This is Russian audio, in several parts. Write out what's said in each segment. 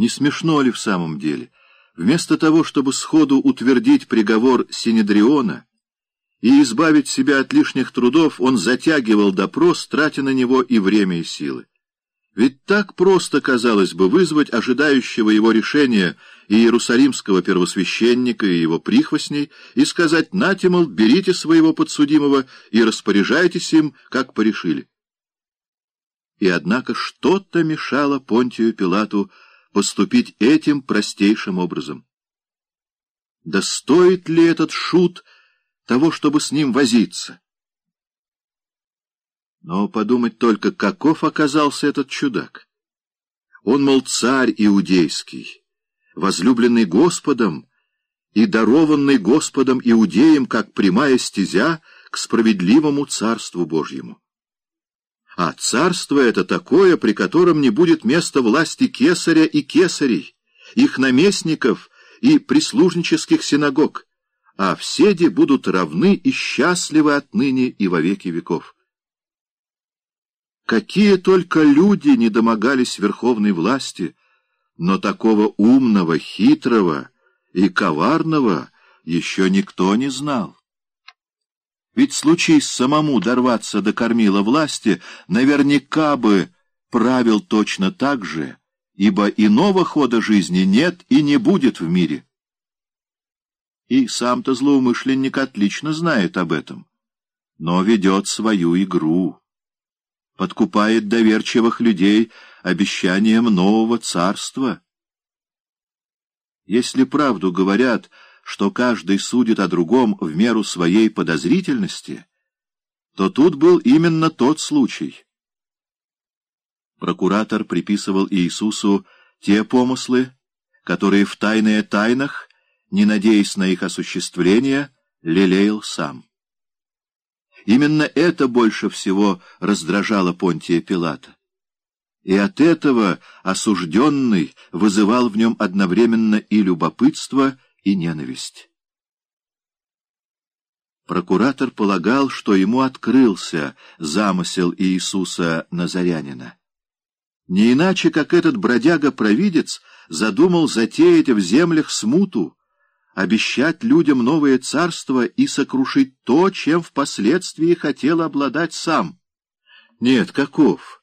Не смешно ли в самом деле? Вместо того, чтобы сходу утвердить приговор Синедриона и избавить себя от лишних трудов, он затягивал допрос, тратя на него и время, и силы. Ведь так просто, казалось бы, вызвать ожидающего его решения и иерусалимского первосвященника, и его прихвостней, и сказать «Нате, берите своего подсудимого и распоряжайтесь им, как порешили». И однако что-то мешало Понтию Пилату поступить этим простейшим образом. Да стоит ли этот шут того, чтобы с ним возиться? Но подумать только, каков оказался этот чудак. Он, мол, царь иудейский, возлюбленный Господом и дарованный Господом иудеям, как прямая стезя к справедливому Царству Божьему. А царство это такое, при котором не будет места власти кесаря и кесарей, их наместников и прислужнических синагог, а все де будут равны и счастливы отныне и во веки веков. Какие только люди не домогались верховной власти, но такого умного, хитрого и коварного еще никто не знал. Ведь случись самому дорваться до кормила власти, наверняка бы правил точно так же, ибо иного хода жизни нет и не будет в мире. И сам-то злоумышленник отлично знает об этом, но ведет свою игру, подкупает доверчивых людей обещанием нового царства. Если правду говорят, что каждый судит о другом в меру своей подозрительности, то тут был именно тот случай. Прокуратор приписывал Иисусу те помыслы, которые в тайные тайнах, не надеясь на их осуществление, лелеял сам. Именно это больше всего раздражало Понтия Пилата. И от этого осужденный вызывал в нем одновременно и любопытство, и ненависть. Прокуратор полагал, что ему открылся замысел Иисуса Назарянина. Не иначе, как этот бродяга-провидец задумал затеять в землях смуту, обещать людям новое царство и сокрушить то, чем впоследствии хотел обладать сам. Нет, каков?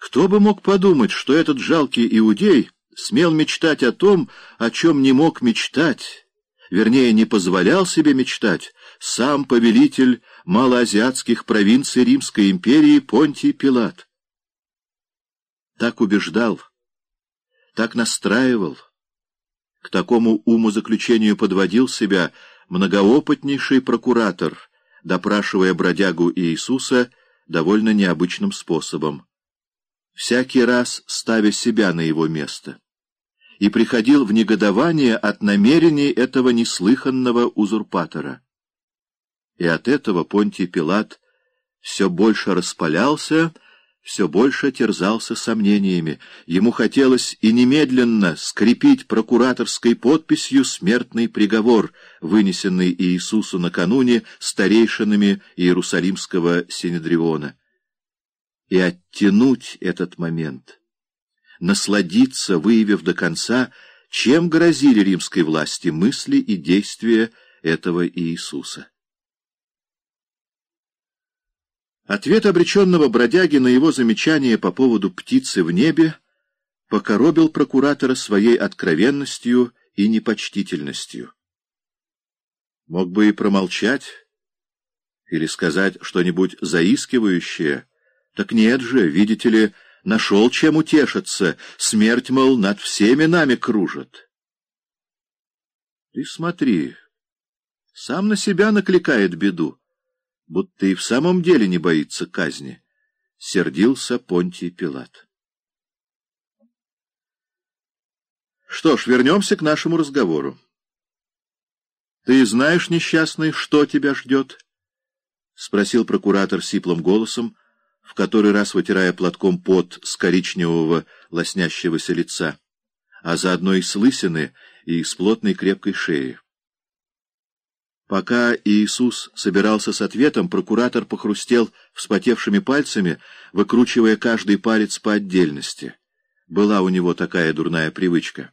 Кто бы мог подумать, что этот жалкий иудей смел мечтать о том, о чем не мог мечтать, вернее, не позволял себе мечтать, сам повелитель малоазиатских провинций Римской империи Понтий Пилат. Так убеждал, так настраивал, к такому умозаключению подводил себя многоопытнейший прокуратор, допрашивая бродягу Иисуса довольно необычным способом, всякий раз ставя себя на его место и приходил в негодование от намерений этого неслыханного узурпатора. И от этого Понтий Пилат все больше распалялся, все больше терзался сомнениями. Ему хотелось и немедленно скрепить прокураторской подписью смертный приговор, вынесенный Иисусу накануне старейшинами Иерусалимского Синедриона, и оттянуть этот момент — насладиться, выявив до конца, чем грозили римской власти мысли и действия этого Иисуса. Ответ обреченного бродяги на его замечание по поводу птицы в небе покоробил прокуратора своей откровенностью и непочтительностью. Мог бы и промолчать, или сказать что-нибудь заискивающее, так нет же, видите ли, Нашел чем утешиться. Смерть, мол, над всеми нами кружит. Ты смотри, сам на себя накликает беду, будто и в самом деле не боится казни. Сердился Понтий Пилат. Что ж, вернемся к нашему разговору. Ты знаешь, несчастный, что тебя ждет? — спросил прокуратор сиплым голосом, — в который раз вытирая платком пот с коричневого лоснящегося лица, а заодно и с лысины, и с плотной крепкой шеи. Пока Иисус собирался с ответом, прокуратор похрустел вспотевшими пальцами, выкручивая каждый палец по отдельности. была у него такая дурная привычка.